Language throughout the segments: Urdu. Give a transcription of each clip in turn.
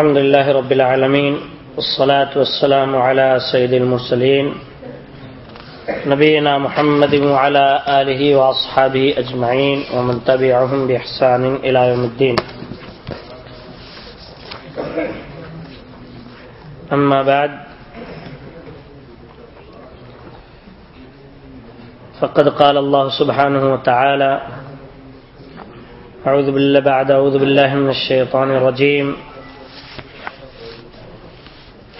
الحمد لله رب العالمين والصلاة والسلام على سيد المرسلين نبينا محمد وعلى آله وأصحابه أجمعين ومن تبعهم بإحسان إلى يوم الدين. أما بعد، فقد قال الله سبحانه وتعالى أعوذ بالله، بعد أعوذ بالله من الشيطان الرجيم.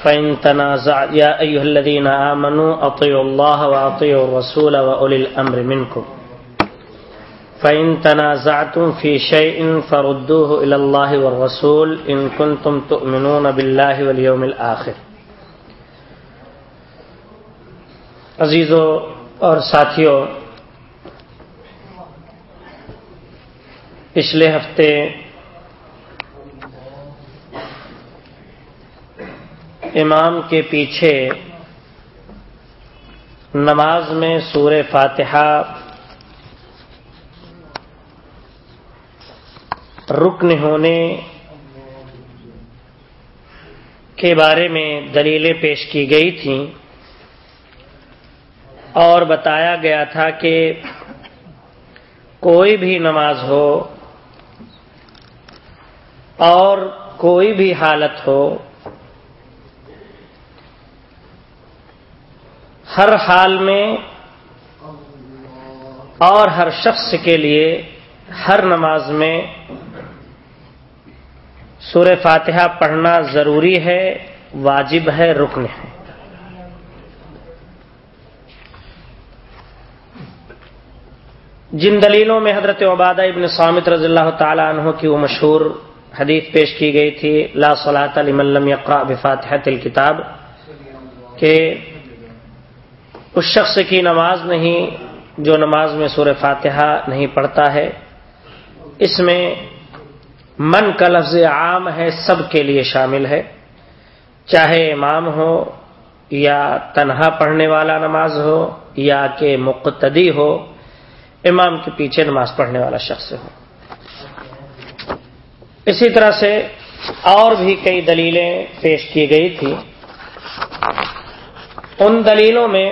فإن تنازع يا أيها الذين آمنوا، أطيعوا الله وأطيعوا الرسول وأولي الأمر منكم. فإن تنازعتم في شيء فردوه إلى الله والرسول إن كنتم تؤمنون بالله واليوم الآخر. عزیزوں اور ساتھیوں پچھلے ہفتے امام کے پیچھے نماز میں سور فاتحہ رکن ہونے کے بارے میں دلیلیں پیش کی گئی تھیں اور بتایا گیا تھا کہ کوئی بھی نماز ہو اور کوئی بھی حالت ہو ہر حال میں اور ہر شخص کے لیے ہر نماز میں سور فاتحہ پڑھنا ضروری ہے، واجب ہے، رکن ہے۔ جن دلیلوں میں حضرت عبادہ ابن سامت رضی اللہ تعالی عنہ کی وہ مشہور حدیث پیش کی گئی تھی، لا صلاۃ لمن یقرا بفاتحت الکتاب، کہ اس شخص کی نماز نہیں، جو نماز میں سور فاتحہ نہیں پڑھتا ہے، اس میں من کا لفظ عام ہے، سب کے لیے شامل ہے۔ چاہے امام ہو یا تنہا پڑھنے والا نماز ہو یا کہ مقتدی ہو، امام کے پیچھے نماز پڑھنے والا شخص ہو۔ اسی طرح سے اور بھی کئی دلیلیں پیش کی گئی تھی ان دلیلوں میں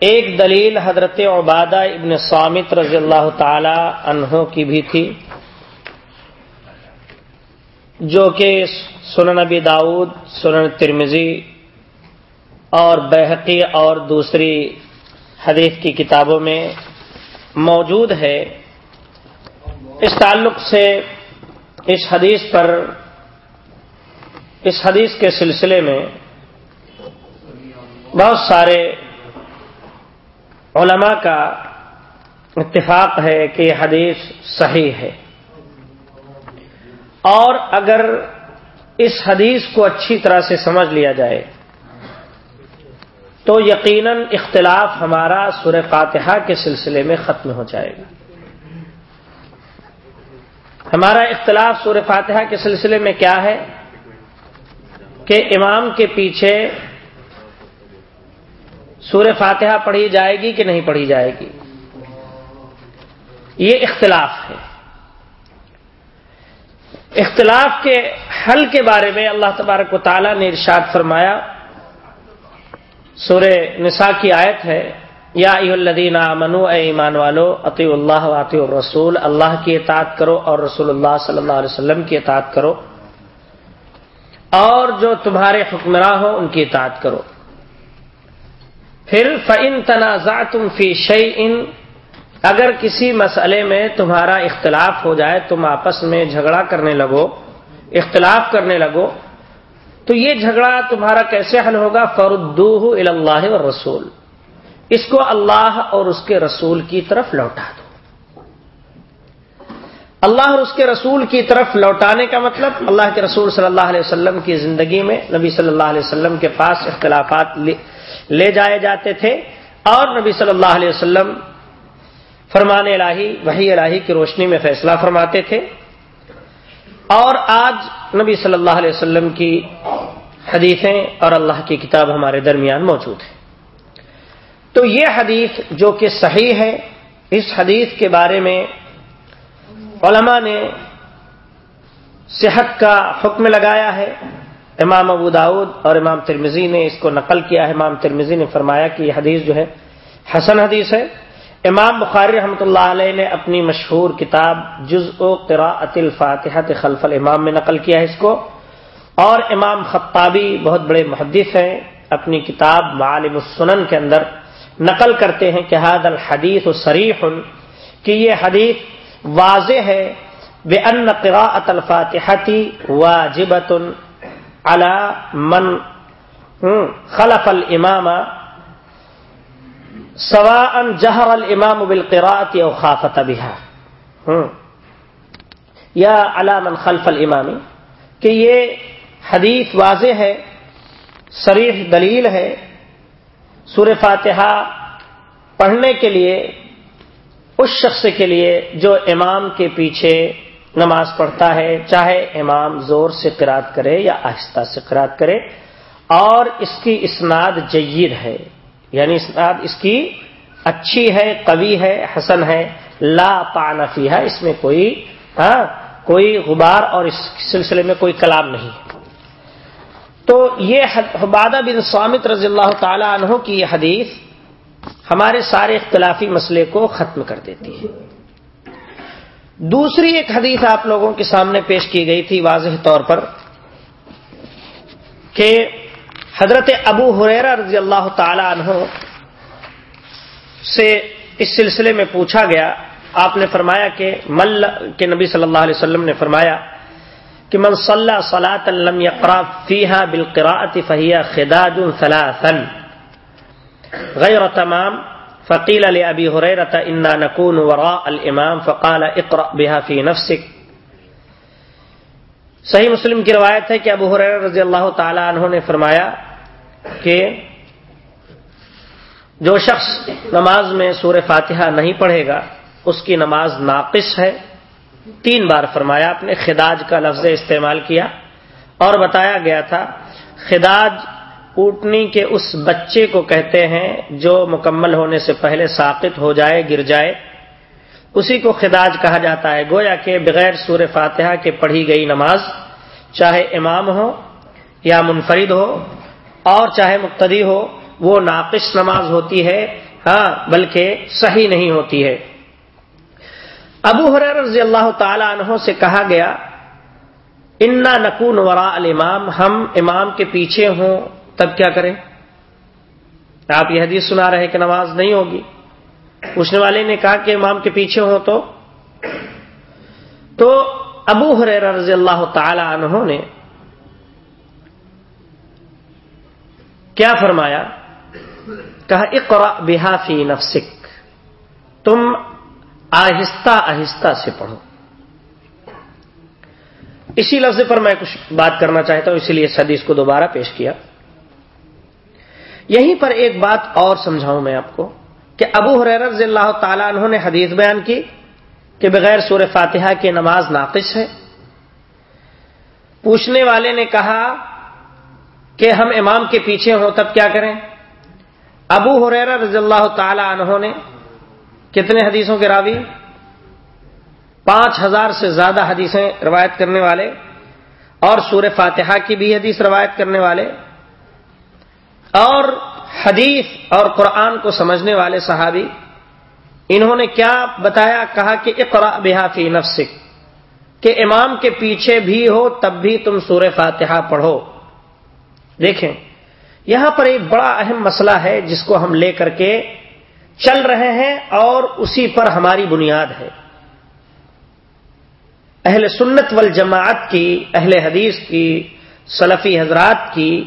ایک دلیل حضرت عبادہ ابن سامت رضی اللہ تعالی عنہ کی بھی تھی، جو کہ سنن نبی داود، سنن ترمزی اور بحقی اور دوسری حدیث کی کتابوں میں موجود ہے۔ اس تعلق سے اس حدیث پر، اس حدیث کے سلسلے میں بہت سارے علماء کا اتفاق ہے کہ یہ حدیث صحیح ہے۔ اور اگر اس حدیث کو اچھی طرح سے سمجھ لیا جائے، تو یقیناً اختلاف ہمارا سور فاتحہ کے سلسلے میں ختم ہو جائے گا۔ ہمارا اختلاف سور فاتحہ کے سلسلے میں کیا ہے کہ امام کے پیچھے سور فاتحہ پڑھی جائے گی کہ نہیں پڑھی جائے گی؟ یہ اختلاف ہے۔ اختلاف کے حل کے بارے میں اللہ تبارک و تعالیٰ نے ارشاد فرمایا۔ سور نساء کی آیت ہے، یا الدین منو اے ایمان والو عطی اللہ عطی الرسول، اللہ کی اطاعت کرو اور رسول اللہ صلی اللہ علیہ وسلم کی اطاعت کرو۔ اور جو تمہارے حکمراں ہو ان کی اطاعت کرو۔ پھر فن تنازع تم فی شعی ان اگر کسی مسئلے میں تمہارا اختلاف ہو جائے، تم آپس میں جھگڑا کرنے لگو، اختلاف کرنے لگو، تو یہ جھگڑا تمہارا کیسے حل ہوگا؟ فردو اللہ اور رسول اس کو اللہ اور اس کے رسول کی طرف لوٹا دو۔ اللہ اور اس کے رسول کی طرف لوٹانے کا مطلب اللہ کے رسول صلی اللہ علیہ وسلم کی زندگی میں، نبی صلی اللہ علیہ وسلم کے پاس اختلافات لے جائے جاتے تھے اور نبی صلی اللہ علیہ وسلم فرمان الہی وہی الہی کی روشنی میں فیصلہ فرماتے تھے۔ اور آج نبی صلی اللہ علیہ وسلم کی حدیثیں اور اللہ کی کتاب ہمارے درمیان موجود ہے تو یہ حدیث جو کہ صحیح ہے، اس حدیث کے بارے میں علماء نے صحت کا حکم لگایا ہے۔ امام ابو داود اور امام ترمزی نے اس کو نقل کیا ہے۔ امام ترمزی نے فرمایا کہ یہ حدیث جو ہے حسن حدیث ہے۔ امام بخاری رحمۃ اللہ علیہ نے اپنی مشہور کتاب جز و قراءت الفاتحت خلف الامام میں نقل کیا ہے اس کو۔ اور امام خطابی بہت بڑے محدث ہیں۔ اپنی کتاب معالم السنن کے اندر نقل کرتے ہیں کہ حاد الحدیث و سریح کہ یہ حدیث واضح ہے۔ بے ان قراءت الفاتحتی واجبت على من خلف الامام سواء جہر الامام بالقراءت او خافت بها یا على من خلف الامام، کہ یہ حدیث واضح ہے سریح دلیل ہے سور فاتحہ پڑھنے کے لیے، اس شخص کے لیے جو امام کے پیچھے نماز پڑھتا ہے، چاہے امام زور سے قرات کرے یا آہستہ سے قرات کرے، اور اس کی اسناد جید ہے۔ یعنی اسناد اس کی اچھی ہے، قوی ہے، حسن ہے۔ لا پانفی ہے اس میں کوئی ہاں کوئی غبار اور اس سلسلے میں کوئی کلام نہیں۔ ہے تو یہ حبادہ بن سوامت رضی اللہ تعالی عنہ کی یہ حدیث ہمارے سارے اختلافی مسئلے کو ختم کر دیتی ہے۔ دوسری ایک حدیث آپ لوگوں کے سامنے پیش کی گئی تھی واضح طور پر کہ حضرت ابو حریرا رضی اللہ تعالی عنہ سے اس سلسلے میں پوچھا گیا۔ آپ نے فرمایا کہ مل کے نبی صلی اللہ علیہ وسلم نے فرمایا کہ من صلی صلاۃ لم يقرا فيها بالقراءه فهي خداج ثلاثا غیر تمام فقیل لابی هريره انا نكون وراء الامام فقال اقرا بها في نفسك صحیح مسلم کی روایت ہے کہ ابو حریر رضی اللہ تعالی عنہ نے فرمایا کہ جو شخص نماز میں سور فاتحہ نہیں پڑھے گا، اس کی نماز ناقص ہے۔ تین بار فرمایا آپ نے، خداج کا لفظ استعمال کیا اور بتایا گیا تھا، خداج اوٹنی کے اس بچے کو کہتے ہیں جو مکمل ہونے سے پہلے ساقت ہو جائے، گر جائے۔ اسی کو خداج کہا جاتا ہے۔ گویا کہ بغیر سور فاتحہ کے پڑھی گئی نماز، چاہے امام ہو یا منفرد ہو، اور چاہے مقتدی ہو، وہ ناقص نماز ہوتی ہے۔ ہاں بلکہ صحیح نہیں ہوتی ہے۔ ابو حریر رضی اللہ تعالی عنہ سے کہا گیا، انا نقون ورا الامام ہم امام کے پیچھے ہوں۔ تب کیا کریں؟ آپ یہ حدیث سنا رہے کہ نماز نہیں ہوگی۔ پوچھنے والے نے کہا کہ امام کے پیچھے ہوں تو؟ تو ابو حریر رضی اللہ تعالی عنہ نے کیا فرمایا؟ کہا اقرا بحا فی نفسک۔ تم آہستہ آہستہ سے پڑھو۔ اسی لفظ پر میں کچھ بات کرنا چاہتا ہوں، اسی لیے اس حدیث کو دوبارہ پیش کیا۔ یہیں پر ایک بات اور سمجھاؤں میں آپ کو کہ ابو حریر رضی اللہ تعالیٰ عنہ نے حدیث بیان کی کہ بغیر سور فاتحہ کی نماز ناقص ہے۔ پوچھنے والے نے کہا کہ ہم امام کے پیچھے ہوں تب کیا کریں؟ ابو حریر رضی اللہ تعالی عنہ نے کتنے حدیثوں کے راوی؟ پانچ ہزار سے زیادہ حدیثیں روایت کرنے والے اور سور فاتحہ کی بھی حدیث روایت کرنے والے۔ اور حدیث اور قرآن کو سمجھنے والے صحابی، انہوں نے کیا بتایا؟ کہا کہ اقرا بحافی نفسک، کہ امام کے پیچھے بھی ہو تب بھی تم سور فاتحہ پڑھو۔ دیکھیں، یہاں پر ایک بڑا اہم مسئلہ ہے جس کو ہم لے کر کے چل رہے ہیں اور اسی پر ہماری بنیاد ہے۔ اہل سنت والجماعت کی، اہل حدیث کی، سلفی حضرات کی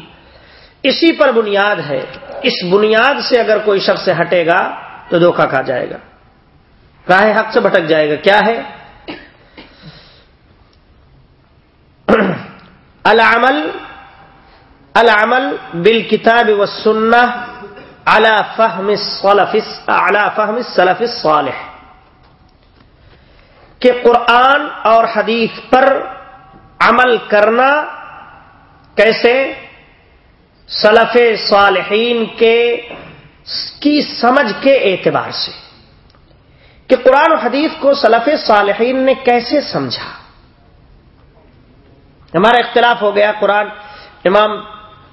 اسی پر بنیاد ہے۔ اس بنیاد سے اگر کوئی شخص ہٹے گا تو دھوکہ کھا جائے گا۔ راہ حق سے بھٹک جائے گا؟ کیا ہے؟ العمل العمل بالکتاب والسنہ على فهم السلف على فهم السلف الصالح۔ کہ قرآن اور حدیث پر عمل کرنا کیسے؟ سلف صالحین کے کی سمجھ کے اعتبار سے کہ قرآن و حدیث کو سلف صالحین نے کیسے سمجھا؟ ہمارا اختلاف ہو گیا، قرآن امام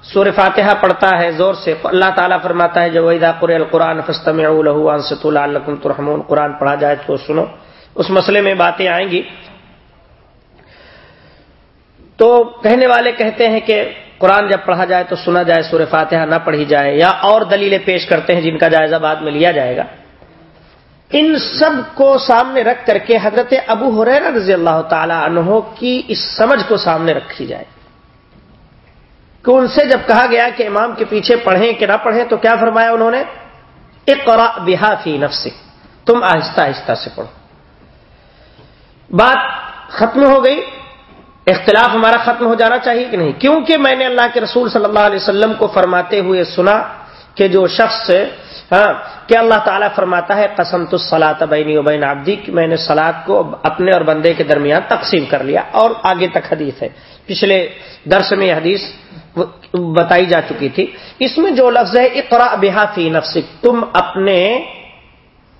سور فاتحہ پڑھتا ہے، زور سے اللہ تعالیٰ فرماتا ہے جو ویدا قر القرآن فستم الحسط اللہ ترحمون۔ قرآن پڑھا جائے تو سنو۔ اس مسئلے میں باتیں آئیں گی۔ تو کہنے والے کہتے ہیں کہ قرآن جب پڑھا جائے تو سنا جائے سور فاتحہ نہ پڑھی جائے، یا اور دلیلیں پیش کرتے ہیں جن کا جائزہ بعد میں لیا جائے گا۔ ان سب کو سامنے رکھ کر کے حضرت ابو حریر رضی اللہ تعالی عنہ کی اس سمجھ کو سامنے رکھی جائے۔ کہ ان سے جب کہا گیا کہ امام کے پیچھے پڑھیں کہ نہ پڑھیں تو کیا فرمایا انہوں نے؟ اقرا بحا فی نفس تم آہستہ آہستہ سے پڑھو۔ بات ختم ہو گئی۔ اختلاف ہمارا ختم ہو جانا چاہیے کہ نہیں؟ کیونکہ میں نے اللہ کے رسول صلی اللہ علیہ وسلم کو فرماتے ہوئے سنا کہ جو شخص ہاں کہ اللہ تعالیٰ فرماتا ہے قسم تو سلاط بینی و بین آبدی کہ میں نے سلاد کو اپنے اور بندے کے درمیان تقسیم کر لیا اور آگے تک حدیث ہے۔ پچھلے درس میں حدیث بتائی جا چکی تھی۔ اس میں جو لفظ ہے اقرا بحا فی نفسک، تم اپنے،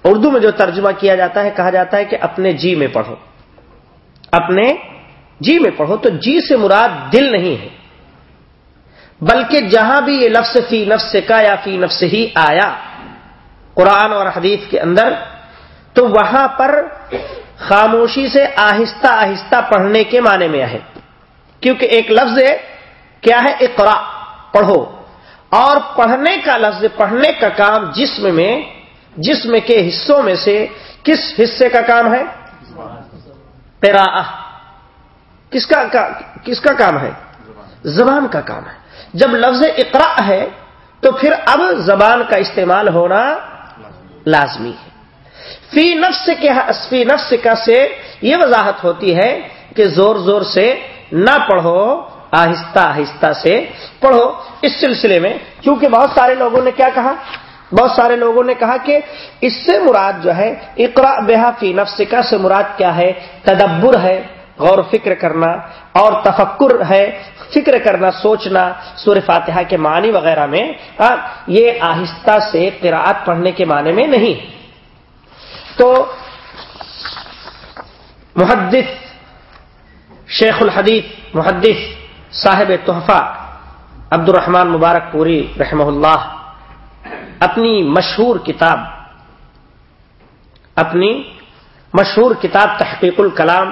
اردو میں جو ترجمہ کیا جاتا ہے، کہا جاتا ہے کہ اپنے جی میں پڑھو۔ اپنے جی میں پڑھو تو جی سے مراد دل نہیں ہے۔ بلکہ جہاں بھی یہ لفظ فی نفس کا یا فی نفس ہی آیا قرآن اور حدیث کے اندر، تو وہاں پر خاموشی سے آہستہ آہستہ پڑھنے کے معنی میں ہے۔ کیونکہ ایک لفظ ہے کیا ہے؟ اقرا، پڑھو۔ اور پڑھنے کا لفظ، پڑھنے کا کام جسم میں جسم کے حصوں میں سے کس حصے کا کام ہے؟ پیرا کس کا کس کا کام ہے؟ زبان کا کام ہے۔ جب لفظ اقرا ہے، تو پھر اب زبان کا استعمال ہونا لازمی ہے۔ فی نفس کے فی نفس کا سے یہ وضاحت ہوتی ہے کہ زور زور سے نہ پڑھو، آہستہ آہستہ سے پڑھو۔ اس سلسلے میں کیونکہ بہت سارے لوگوں نے کیا کہا؟ بہت سارے لوگوں نے کہا کہ اس سے مراد جو ہے اقرا بحا فی نفس کا سے مراد کیا ہے؟ تدبر ہے۔ غور و فکر کرنا اور تفکر ہے، فکر کرنا، سوچنا سور فاتحہ کے معنی وغیرہ میں یہ آہستہ سے قراءت پڑھنے کے معنی میں نہیں۔ تو محدث شیخ الحدیث، محدث صاحب تحفہ عبد الرحمان مبارک پوری رحمہ اللہ، اپنی مشہور کتاب، اپنی مشہور کتاب تحقیق الکلام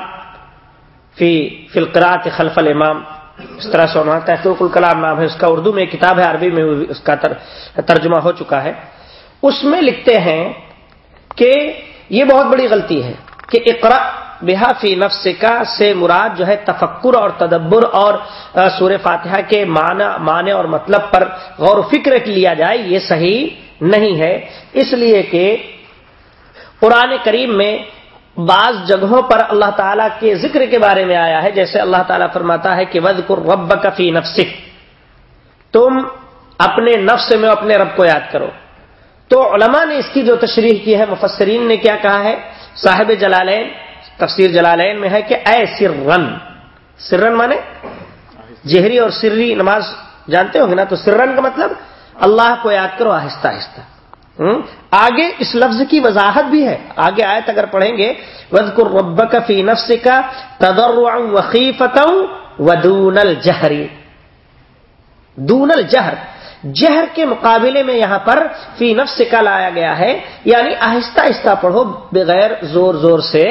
فی فلقرات خلف الامام۔ اس طرح سے عنوان تحقیق الکلام نام ہے۔ اس کا اردو میں کتاب ہے، عربی میں اس کا ترجمہ ہو چکا ہے۔ اس میں لکھتے ہیں کہ یہ بہت بڑی غلطی ہے کہ اقرا بحا فی نفس کا سے مراد جو ہے تفکر اور تدبر اور سور فاتحہ کے معنی معنی اور مطلب پر غور و فکر لیا جائے، یہ صحیح نہیں ہے۔ اس لیے کہ قرآن کریم میں بعض جگہوں پر اللہ تعالیٰ کے ذکر کے بارے میں آیا ہے، جیسے اللہ تعالیٰ فرماتا ہے کہ وز رب کفی نفسک تم اپنے نفس میں اپنے رب کو یاد کرو۔ تو علماء نے اس کی جو تشریح کی ہے، مفسرین نے کیا کہا ہے؟ صاحب جلالین، تفسیر جلالین میں ہے کہ اے سرن سرن مانے؟ جہری اور سری نماز جانتے ہو گے نا؟ تو سرن کا مطلب اللہ کو یاد کرو آہستہ آہستہ۔ آگے اس لفظ کی وضاحت بھی ہے۔ آگے آیت اگر پڑھیں گے وزقر رب کا فی نفس کا تدر وقیفت ودون الجہری دون الجہر۔ جہر کے مقابلے میں یہاں پر فی نفس کا لایا گیا ہے یعنی آہستہ آہستہ پڑھو، بغیر زور زور سے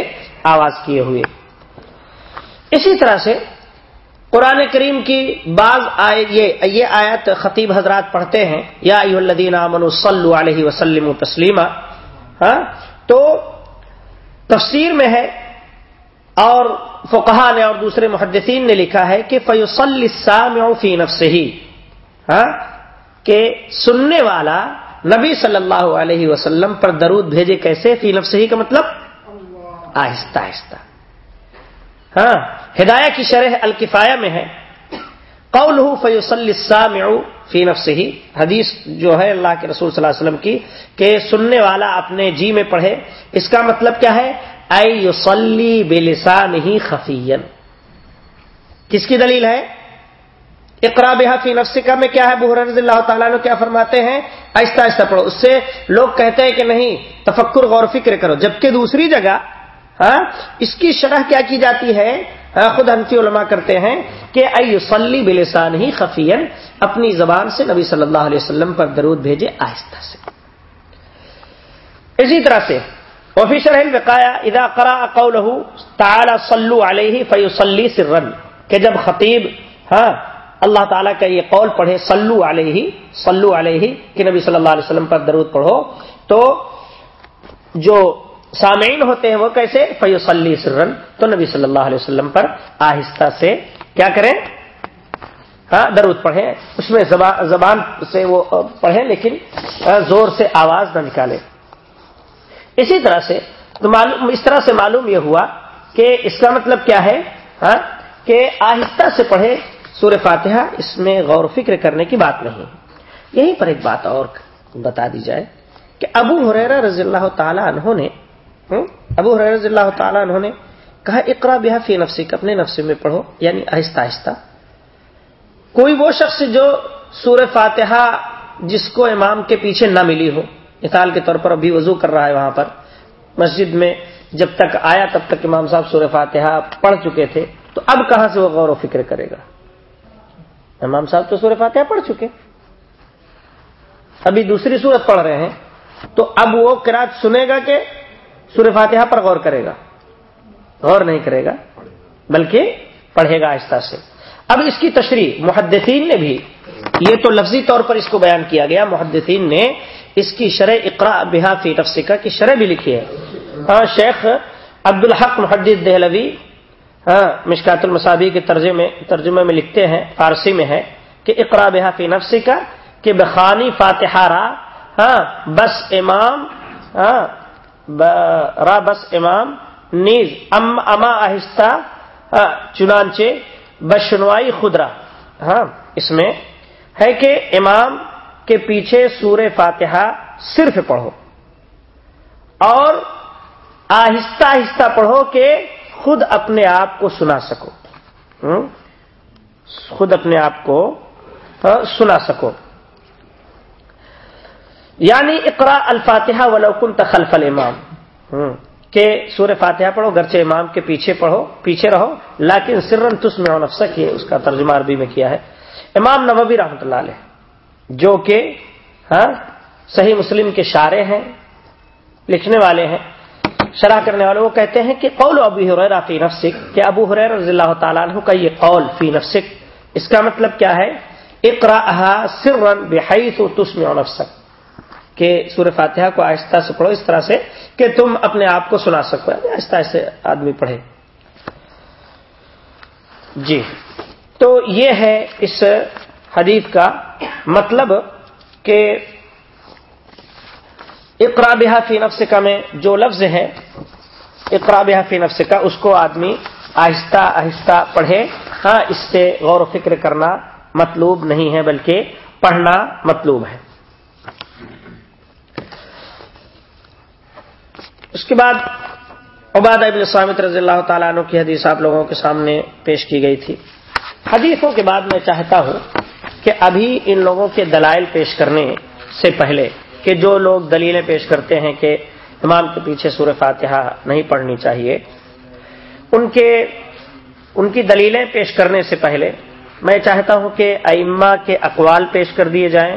آواز کیے ہوئے۔ اسی طرح سے قرآن کریم کی بعض آئے یہ آیت خطیب حضرات پڑھتے ہیں۔ یا الدین امن صلی علیہ وسلم تسلیمہ ہاں؟ تو تفسیر میں ہے اور فقہ نے اور دوسرے محدثین نے لکھا ہے کہ فیوسلام فی نفس ہی ہاں؟ کہ سننے والا نبی صلی اللہ علیہ وسلم پر درود بھیجے کیسے؟ فی نفس ہی کا مطلب؟ آہستہ آہستہ۔ ہاں ہدایہ کی شرح الکفایہ میں ہے۔ قول فی نفس ہی حدیث جو ہے اللہ کے رسول صلی اللہ علیہ وسلم کی کہ سننے والا اپنے جی میں پڑھے۔ اس کا مطلب کیا ہے؟ اے یوسلی بے لسان ہی خفین کس کی دلیل ہے؟ اقرا بحا فی نفس کا میں کیا ہے؟ بحر رضی اللہ تعالیٰ نے کیا فرماتے ہیں؟ آہستہ آہستہ پڑھو۔ اس سے لوگ کہتے ہیں کہ نہیں، تفکر غور فکر کرو۔ جبکہ دوسری جگہ ہاں؟ اس کی شرح کیا کی جاتی ہے؟ ہاں، خود حنفی علماء کرتے ہیں کہ ایوسلی بلسان ہی خفین اپنی زبان سے نبی صلی اللہ علیہ وسلم پر درود بھیجے آہستہ سے۔ اسی طرح سے آفیشر بقایا ادا کرا اقول تعالی صلو علیہ فیوسلی سرن کہ جب خطیب ہاں اللہ تعالیٰ کا یہ قول پڑھے سلو علیہ سلو علیہ، کہ نبی صلی اللہ علیہ وسلم پر درود پڑھو، تو جو سامعین ہوتے ہیں وہ کیسے؟ فیوسلی سرن۔ تو نبی صلی اللہ علیہ وسلم پر آہستہ سے کیا کریں؟ ہاں درود پڑھیں۔ اس میں زبان سے وہ پڑھیں، لیکن زور سے آواز نہ نکالے اسی طرح سے اس طرح سے معلوم یہ ہوا کہ اس کا مطلب کیا ہے؟ ہاں کہ آہستہ سے پڑھے سور فاتحہ، اس میں غور و فکر کرنے کی بات نہیں یہیں پر ایک بات اور بتا دی جائے کہ ابو حریرا رضی اللہ تعالی عنہ نے ابو حریر رضی اللہ تعالیٰ انہوں نے کہا اقرا بحا فی نفسی اپنے نفسے میں پڑھو یعنی آہستہ آہستہ۔ کوئی وہ شخص جو سور فاتحہ، جس کو امام کے پیچھے نہ ملی ہو، مثال کے طور پر ابھی وضو کر رہا ہے وہاں پر، مسجد میں جب تک آیا تب تک امام صاحب سور فاتحہ پڑھ چکے تھے، تو اب کہاں سے وہ غور و فکر کرے گا؟ امام صاحب تو سور فاتحہ پڑھ چکے۔ ابھی دوسری صورت پڑھ رہے ہیں، تو اب وہ کراچ سنے گا کہ سور فاتحہ پر غور کرے گا۔ غور نہیں کرے گا، بلکہ پڑھے گا آہستہ سے۔ اب اس کی تشریح، محدثین نے بھی، یہ تو لفظی طور پر اس کو بیان کیا گیا۔ محدثین نے اس کی شرح اقرا بحا فی تفسیقہ کی شرح بھی لکھی ہے۔ ہاں شیخ عبد الحق محدث دہلوی ہاں مشکات المصابی کے ترجمے ترجمے میں لکھتے ہیں، فارسی میں ہے کہ اقرا بحا فی نفسی کہ بخانی فاتحہ را ہاں بس امام ہاں را بس امام، نیز ام اما آہستہ چنانچہ بشنوائی خدرا ہاں اس میں ہے کہ امام کے پیچھے سور فاتحہ صرف پڑھو۔ اور آہستہ آہستہ پڑھو کہ خود اپنے آپ کو سنا سکو۔ خود اپنے آپ کو سنا سکو۔ یعنی اقرا الفاتحہ ولوکن تخلف الامام. کہ سور فاتحہ پڑھو گرچہ امام کے پیچھے پڑھو پیچھے رہو لیکن سرن تس میں نفسک یہ اس کا ترجمہ عربی میں کیا ہے۔ امام نبوی رحمۃ اللہ علیہ جو کہ ہاں صحیح مسلم کے شارے ہیں لکھنے والے ہیں شرح کرنے والے وہ کہتے ہیں کہ قول ابو حرا فی نفسک کہ ابو حریر رضی اللہ تعالیٰ عنہ کا یہ قول فی نفسک اس کا مطلب کیا ہے؟ اقرا سرن بحیث تسم نفسک۔ کہ سورہ فاتحہ کو آہستہ سے پڑھو اس طرح سے کہ تم اپنے آپ کو سنا سکو۔ آہستہ آہستہ آدمی پڑھے۔ جی۔ تو یہ ہے اس حدیث کا مطلب کہ اقرا فی نفس کا میں جو لفظ ہے، اقرا فی نفس کا، اس کو آدمی آہستہ آہستہ پڑھے۔ ہاں اس سے غور و فکر کرنا مطلوب نہیں ہے، بلکہ پڑھنا مطلوب ہے۔ اس کے بعد عباد ابن سامت رضی اللہ تعالیٰ عنہ کی حدیث آپ لوگوں کے سامنے پیش کی گئی تھی۔ حدیثوں کے بعد میں چاہتا ہوں کہ ابھی ان لوگوں کے دلائل پیش کرنے سے پہلے کہ جو لوگ دلیلیں پیش کرتے ہیں کہ امام کے پیچھے سور فاتحہ نہیں پڑھنی چاہیے، ان کے، ان کی دلیلیں پیش کرنے سے پہلے میں چاہتا ہوں کہ ائمہ کے اقوال پیش کر دیے جائیں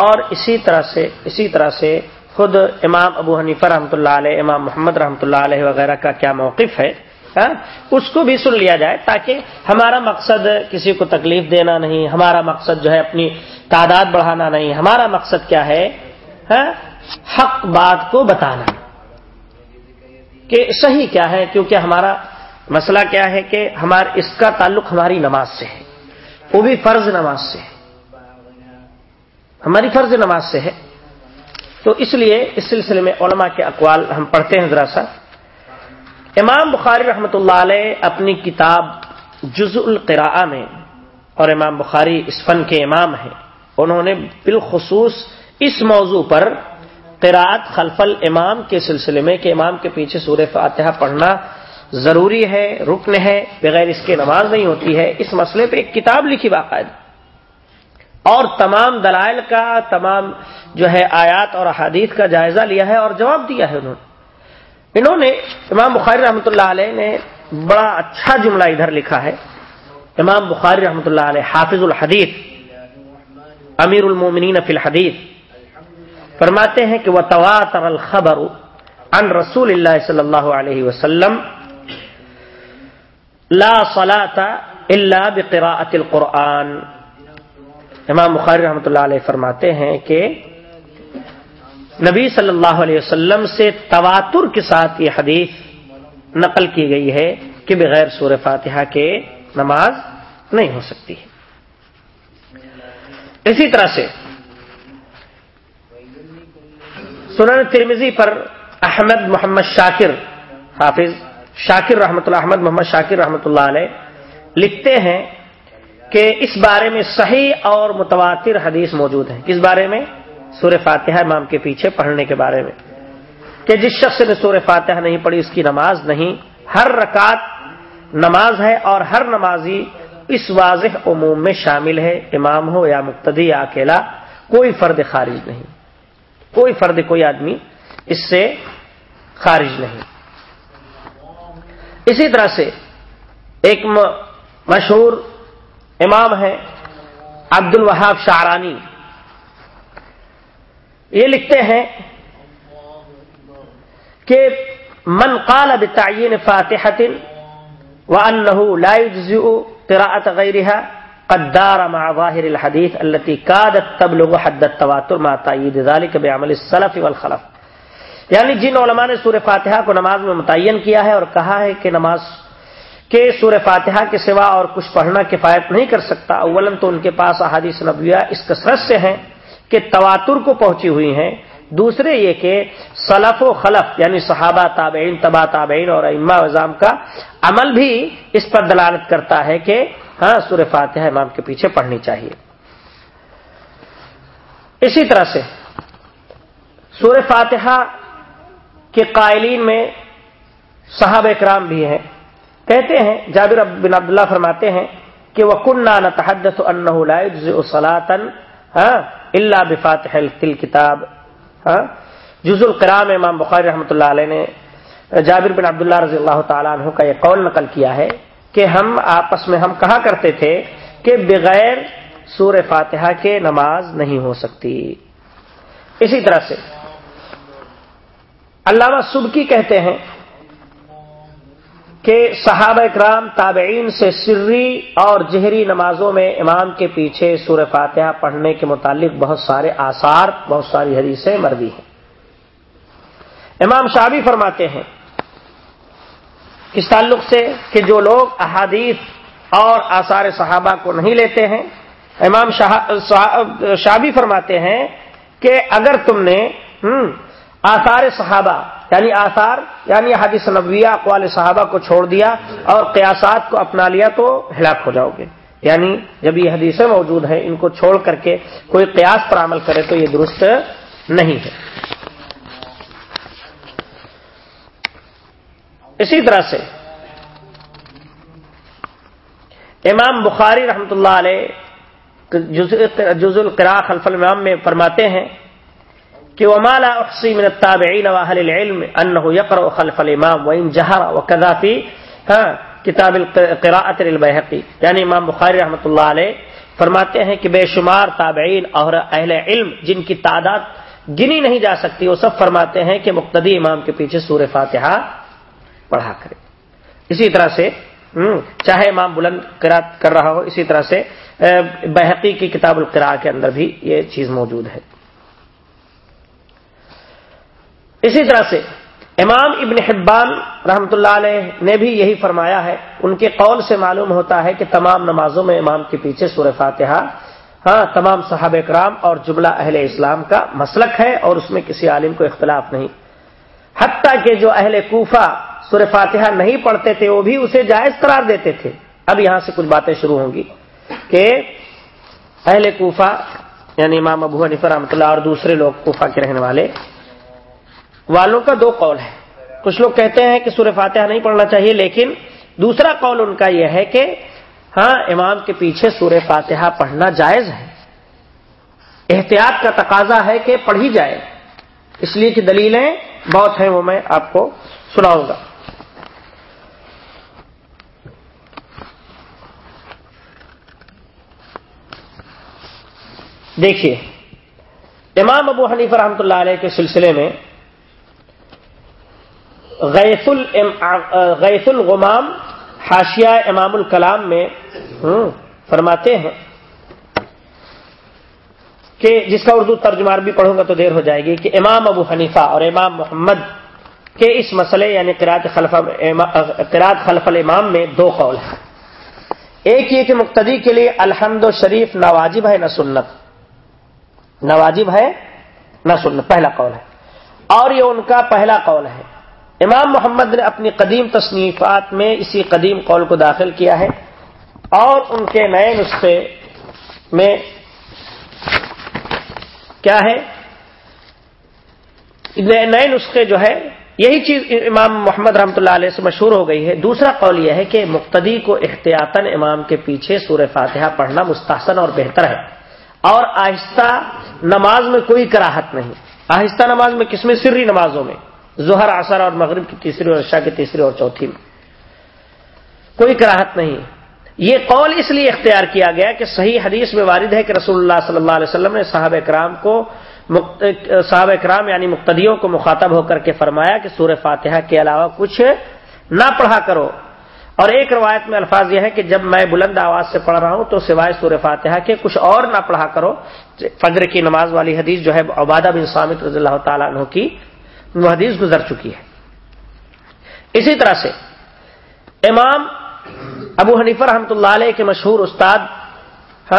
اور اسی طرح سے، اسی طرح سے خود امام ابو حنیفہ رحمۃ اللہ علیہ، امام محمد رحمۃ اللہ علیہ وغیرہ کا کیا موقف ہے ہاں؟ اس کو بھی سن لیا جائے تاکہ ہمارا مقصد کسی کو تکلیف دینا نہیں، ہمارا مقصد جو ہے اپنی تعداد بڑھانا نہیں، ہمارا مقصد کیا ہے ہاں؟ حق بات کو بتانا۔ کہ صحیح کیا ہے، کیونکہ ہمارا مسئلہ کیا ہے کہ ہمارا اس کا تعلق ہماری نماز سے ہے، وہ بھی فرض نماز سے ہے۔ ہماری فرض نماز سے ہے۔ تو اس لیے اس سلسلے میں علماء کے اقوال ہم پڑھتے ہیں ذرا سا۔ امام بخاری رحمۃ اللہ علیہ اپنی کتاب جز القراء میں، اور امام بخاری اس فن کے امام ہیں، انہوں نے بالخصوص اس موضوع پر قراءت خلف الامام کے سلسلے میں، کہ امام کے پیچھے سورہ فاتحہ پڑھنا ضروری ہے، رکن ہے، بغیر اس کے نماز نہیں ہوتی ہے، اس مسئلے پہ ایک کتاب لکھی باقاعدہ۔ اور تمام دلائل کا، تمام جو ہے آیات اور احادیث کا جائزہ لیا ہے اور جواب دیا ہے انہوں نے۔ انہوں نے امام بخاری رحمۃ اللہ علیہ نے بڑا اچھا جملہ ادھر لکھا ہے۔ امام بخاری رحمۃ اللہ علیہ، حافظ الحدیث، امیر المومنین فی الحدیث، فرماتے ہیں کہ وہ تواتر الخبر عن رسول اللہ صلی اللہ علیہ وسلم لا صلاة الا بقراءت القرآن۔ امام بخاری رحمۃ اللہ علیہ فرماتے ہیں کہ نبی صلی اللہ علیہ وسلم سے تواتر کے ساتھ یہ حدیث نقل کی گئی ہے کہ بغیر سور فاتحہ کے نماز نہیں ہو سکتی ہے۔ اسی طرح سے سنن ترمزی پر احمد محمد شاکر حافظ، شاکر رحمۃ اللہ، احمد محمد شاکر رحمۃ اللہ علیہ لکھتے ہیں کہ اس بارے میں صحیح اور متواتر حدیث موجود ہے کس بارے میں؟ سور فاتحہ امام کے پیچھے پڑھنے کے بارے میں۔ کہ جس شخص نے سور فاتحہ نہیں پڑھی، اس کی نماز نہیں۔ ہر رکعت نماز ہے اور ہر نمازی اس واضح عموم میں شامل ہے۔ امام ہو یا مقتدی یا اکیلا، کوئی فرد خارج نہیں۔ کوئی فرد، کوئی آدمی اس سے خارج نہیں۔ اسی طرح سے ایک مشہور امام ہے عبد الوہاب شارانی یہ لکھتے ہیں کہ من قال بتعین فاتحة وأنه لا يجزئ قراءة غيرها قد دار مع ظاهر الحديث التي كادت تبلغ حد التواتر مع تأييد ذلك بعمل السلف والخلف۔ یعنی جن علماء نے سورہ فاتحہ کو نماز میں متعین کیا ہے اور کہا ہے کہ نماز کے سور فاتحہ کے سوا اور کچھ پڑھنا کفایت نہیں کر سکتا اولن تو ان کے پاس احادیث نبویہ اس کثرت سے ہیں کہ تواتر کو پہنچی ہوئی ہیں۔ دوسرے یہ کہ سلف و خلف یعنی صحابہ، تابعین، تبا تابعین اور اما اظام کا عمل بھی اس پر دلالت کرتا ہے کہ ہاں سور فاتحہ امام کے پیچھے پڑھنی چاہیے۔ اسی طرح سے سور فاتحہ کے قائلین میں صحابہ اکرام بھی ہیں۔ کہتے ہیں، جابر بن عبداللہ فرماتے ہیں کہ وہ کنہ نہ تحدت سلاطن ہاں اللہ بفات کتاب ہاں جز القرام امام بخاری رحمۃ اللہ علیہ نے جابر بن عبداللہ رضی اللہ تعالیٰ عنہ کا یہ قول نقل کیا ہے کہ ہم آپس میں، ہم کہا کرتے تھے کہ بغیر سور فاتحہ کے نماز نہیں ہو سکتی۔ اسی طرح سے، علامہ سبکی کہتے ہیں کہ صحابہ اکرام تابعین سے سری اور جہری نمازوں میں امام کے پیچھے سور فاتحہ پڑھنے کے متعلق بہت سارے آثار، بہت ساری حدیثیں مروی ہیں۔ امام شابی فرماتے ہیں اس تعلق سے کہ جو لوگ احادیث اور آثار صحابہ کو نہیں لیتے ہیں، امام شابی فرماتے ہیں کہ اگر تم نے آثار صحابہ یعنی آثار یعنی حدیث نبویہ، اقوال صحابہ کو چھوڑ دیا اور قیاسات کو اپنا لیا تو ہلاک ہو جاؤ گے۔ یعنی جب یہ حدیثیں موجود ہیں، ان کو چھوڑ کر کے کوئی قیاس پر عمل کرے تو یہ درست نہیں ہے۔ اسی طرح سے امام بخاری رحمت اللہ علیہ جز القرا خلف الامام میں فرماتے ہیں کہ وہ مالا من التابعین واہل العلم انه يقرأ خلف الامام وان جهر وكذا في کتاب القراءت البیحقی یعنی امام بخاری رحمۃ اللہ علیہ فرماتے ہیں کہ بے شمار تابعین اور اہل علم جن کی تعداد گنی نہیں جا سکتی، وہ سب فرماتے ہیں کہ مقتدی امام کے پیچھے سور فاتحہ پڑھا کرے۔ اسی طرح سے چاہے امام بلند قرات کر رہا ہو، اسی طرح سے بحقی کی کتاب القراء کے اندر بھی یہ چیز موجود ہے۔ اسی طرح سے امام ابن حبان رحمت اللہ علیہ نے بھی یہی فرمایا ہے، ان کے قول سے معلوم ہوتا ہے کہ تمام نمازوں میں امام کے پیچھے سور فاتحہ ہاں تمام صحاب اکرام اور جملہ اہل اسلام کا مسلک ہے اور اس میں کسی عالم کو اختلاف نہیں۔ حتیٰ کہ جو اہل کوفہ سور فاتحہ نہیں پڑھتے تھے، وہ بھی اسے جائز قرار دیتے تھے۔ اب یہاں سے کچھ باتیں شروع ہوں گی کہ اہل کوفہ یعنی امام ابو حنیفہ رحمۃ اللہ اور دوسرے لوگ کوفہ کے رہنے والے والوں کا دو قول ہے کچھ لوگ کہتے ہیں کہ سورہ فاتحہ نہیں پڑھنا چاہیے، لیکن دوسرا قول ان کا یہ ہے کہ ہاں امام کے پیچھے سورہ فاتحہ پڑھنا جائز ہے۔ احتیاط کا تقاضا ہے کہ پڑھی جائے۔ اس لیے کہ دلیلیں بہت ہیں، وہ میں آپ کو سناؤں گا۔ دیکھیے، امام ابو حنیف رحمۃ اللہ علیہ کے سلسلے میں غیف الغمام حاشیہ امام الکلام میں فرماتے ہیں کہ جس کا اردو ترجمہ بھی پڑھوں گا تو دیر ہو جائے گی کہ امام ابو حنیفہ اور امام محمد کے اس مسئلے یعنی قرات خلف الامام میں دو قول ہیں۔ ایک یہ کہ مقتدی کے لیے الحمد و شریف نواجب ہے، نہ سنت۔ نواجب ہے، نہ سنت۔ پہلا قول ہے۔ اور یہ ان کا پہلا قول ہے۔ امام محمد نے اپنی قدیم تصنیفات میں اسی قدیم قول کو داخل کیا ہے اور ان کے نئے نسخے میں کیا ہے؟ نئے نسخے جو ہے، یہی چیز امام محمد رحمۃ اللہ علیہ سے مشہور ہو گئی ہے۔ دوسرا قول یہ ہے کہ مقتدی کو احتیاطاً امام کے پیچھے سور فاتحہ پڑھنا مستحسن اور بہتر ہے۔ اور آہستہ نماز میں کوئی کراہت نہیں۔ آہستہ نماز میں کس میں؟ سری نمازوں میں۔ ظہر اثر اور مغرب کی تیسری اور عشاء کی تیسری اور چوتھی میں۔ کوئی کراہت نہیں۔ یہ قول اس لیے اختیار کیا گیا کہ صحیح حدیث میں وارد ہے کہ رسول اللہ صلی اللہ علیہ وسلم نے صاحب اکرام کو صاحب اکرام یعنی مقتدیوں کو مخاطب ہو کر کے فرمایا کہ سورہ فاتحہ کے علاوہ کچھ نہ پڑھا کرو۔ اور ایک روایت میں الفاظ یہ ہے کہ جب میں بلند آواز سے پڑھ رہا ہوں تو سوائے سورہ فاتحہ کے کچھ اور نہ پڑھا کرو۔ فجر کی نماز والی حدیث جو ہے عبادہ بن سامت رضی اللہ تعالیٰ عنہ کی وہ حدیث گزر چکی ہے۔ اسی طرح سے امام ابو حنیفہ رحمۃ اللہ علیہ کے مشہور استاد